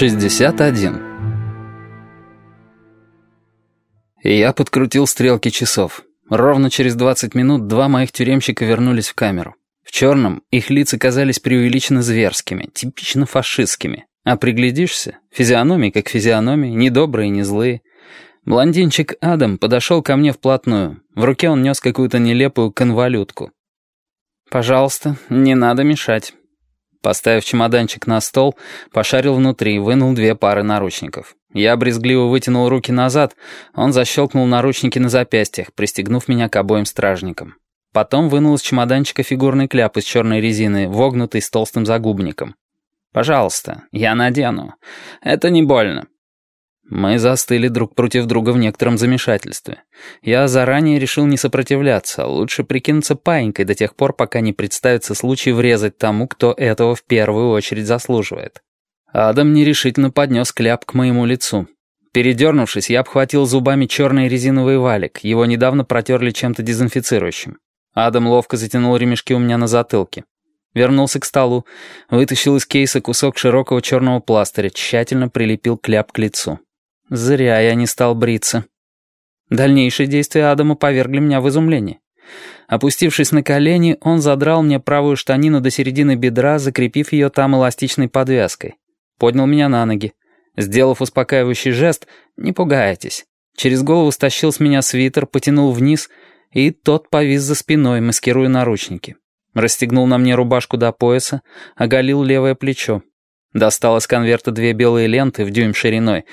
61. Я подкрутил стрелки часов. Ровно через 20 минут два моих тюремщика вернулись в камеру. В черном их лица казались преувеличенно зверскими, типично фашистскими. А приглядишься, физиономии как физиономии, не добрые, не злые. Блондинчик Адам подошел ко мне вплотную. В руке он нес какую-то нелепую конвалютку. «Пожалуйста, не надо мешать». Поставив чемоданчик на стол, пошарил внутри, вынул две пары наручников. Я брезгливо вытянул руки назад, он защелкнул наручники на запястьях, пристегнув меня к обоим стражникам. Потом вынул из чемоданчика фигурный кляп из черной резины, вогнутый с толстым загубником. «Пожалуйста, я надену. Это не больно». Мы застыли друг против друга в некотором замешательстве. Я заранее решил не сопротивляться, лучше прикинуться паинькой до тех пор, пока не представится случай врезать тому, кто этого в первую очередь заслуживает. Адам нерешительно поднес кляп к моему лицу. Передернувшись, я обхватил зубами черный резиновый валик, его недавно протерли чем-то дезинфицирующим. Адам ловко затянул ремешки у меня на затылке. Вернулся к столу, вытащил из кейса кусок широкого черного пластыря, тщательно прилепил кляп к лицу. Зря я не стал бриться. Дальнейшие действия Адама повергли меня в изумление. Опустившись на колени, он задрал мне правую штанину до середины бедра, закрепив ее там эластичной подвязкой. Поднял меня на ноги. Сделав успокаивающий жест «Не пугайтесь», через голову стащил с меня свитер, потянул вниз, и тот повис за спиной, маскируя наручники. Расстегнул на мне рубашку до пояса, оголил левое плечо. Достал из конверта две белые ленты в дюйм шириной.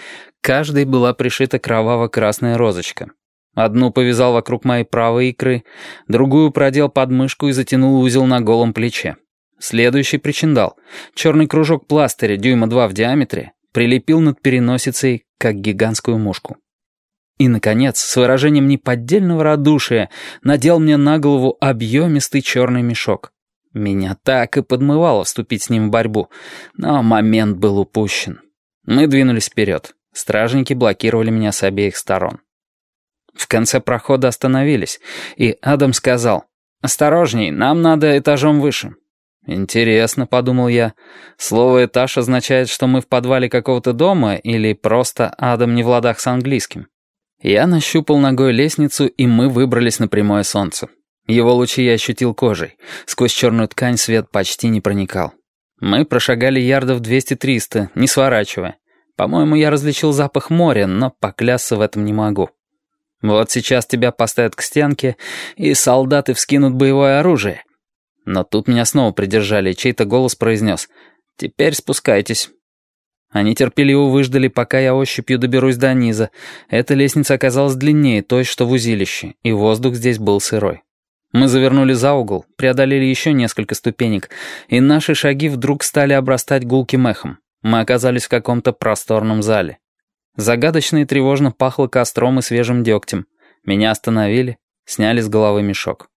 Каждой была пришита кроваво-красная розочка. Одну повязал вокруг моей правой икры, другую продел под мышку и затянул узел на голом плече. Следующий причиндал. Черный кружок пластыря дюйма два в диаметре прилепил над переносицей, как гигантскую мушку. И, наконец, с выражением неподдельного радушия надел мне на голову объемистый черный мешок. Меня так и подмывало вступить с ним в борьбу, но момент был упущен. Мы двинулись вперед. Стражники блокировали меня с обеих сторон. В конце прохода остановились, и Адам сказал, «Осторожней, нам надо этажом выше». «Интересно», — подумал я, — «слово «этаж» означает, что мы в подвале какого-то дома или просто Адам не в ладах с английским?» Я нащупал ногой лестницу, и мы выбрались на прямое солнце. Его лучи я ощутил кожей. Сквозь черную ткань свет почти не проникал. Мы прошагали ярдов 200-300, не сворачивая. По-моему, я различил запах моря, но поклясться в этом не могу. Вот сейчас тебя поставят к стенке, и солдаты вскинут боевое оружие. Но тут меня снова придержали, чей-то голос произнес «Теперь спускайтесь». Они терпеливо выждали, пока я ощупью доберусь до низа. Эта лестница оказалась длиннее той, что в узилище, и воздух здесь был сырой. Мы завернули за угол, преодолели еще несколько ступенек, и наши шаги вдруг стали обрастать гулким эхом. Мы оказались в каком-то просторном зале. Загадочно и тревожно пахло костром и свежим дегтем. Меня остановили, сняли с головы мешок.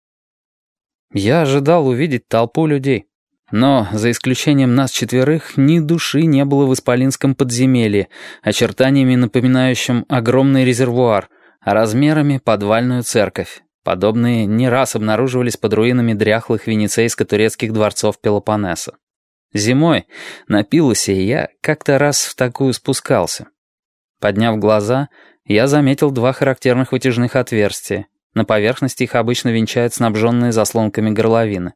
Я ожидал увидеть толпу людей. Но, за исключением нас четверых, ни души не было в Исполинском подземелье, очертаниями напоминающим огромный резервуар, а размерами подвальную церковь. Подобные не раз обнаруживались под руинами дряхлых венецейско-турецких дворцов Пелопоннеса. Зимой на Пилосе я как-то раз в такую спускался. Подняв глаза, я заметил два характерных вытяжных отверстия. На поверхности их обычно венчают снабженные заслонками горловины.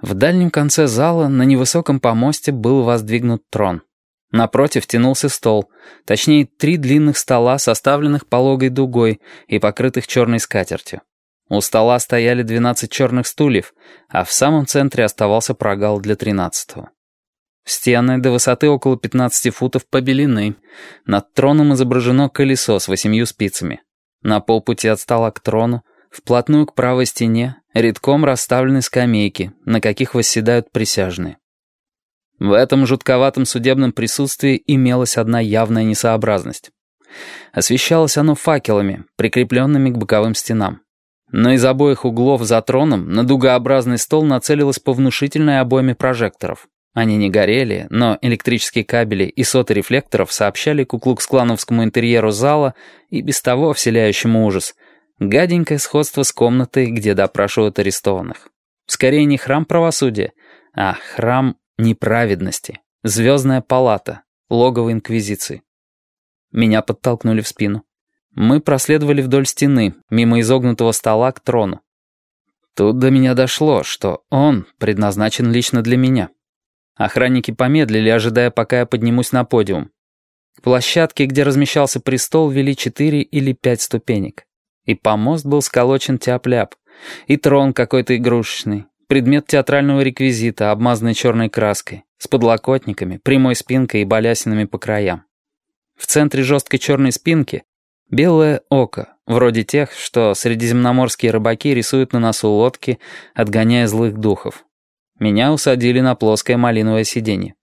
В дальнем конце зала на невысоком помосте был воздвигнут трон. Напротив тянулся стол, точнее, три длинных стола, составленных пологой дугой и покрытых черной скатертью. У стола стояли 12 черных стульев, а в самом центре оставался прогал для тринадцатого. Стены до высоты около 15 футов побелены. Над троном изображено колесо с восемью спицами. На полпути от стола к трону, вплотную к правой стене, редком расставлены скамейки, на каких восседают присяжные. В этом жутковатом судебном присутствии имелась одна явная несообразность. Освещалось оно факелами, прикрепленными к боковым стенам. Но из обоих углов за троном на дугообразный стол нацелилась по внушительной обойме прожекторов. Они не горели, но электрические кабели и соты рефлекторов сообщали куклукс-клановскому интерьеру зала и без того вселяющему ужас. Гаденькое сходство с комнатой, где допрашивают арестованных. Скорее не храм правосудия, а храм неправедности. Звездная палата. логово Инквизиции. Меня подтолкнули в спину. Мы проследовали вдоль стены, мимо изогнутого стола к трону. Тут до меня дошло, что он предназначен лично для меня. Охранники помедлили, ожидая, пока я поднимусь на подиум. К площадке, где размещался престол, вели четыре или пять ступенек. И помост был сколочен тяп-ляп. И трон какой-то игрушечный. Предмет театрального реквизита, обмазанный черной краской, с подлокотниками, прямой спинкой и балясинами по краям. В центре жесткой черной спинки белое око, вроде тех, что средиземноморские рыбаки рисуют на носу лодки, отгоняя злых духов. Меня усадили на плоское малиновое сиденье.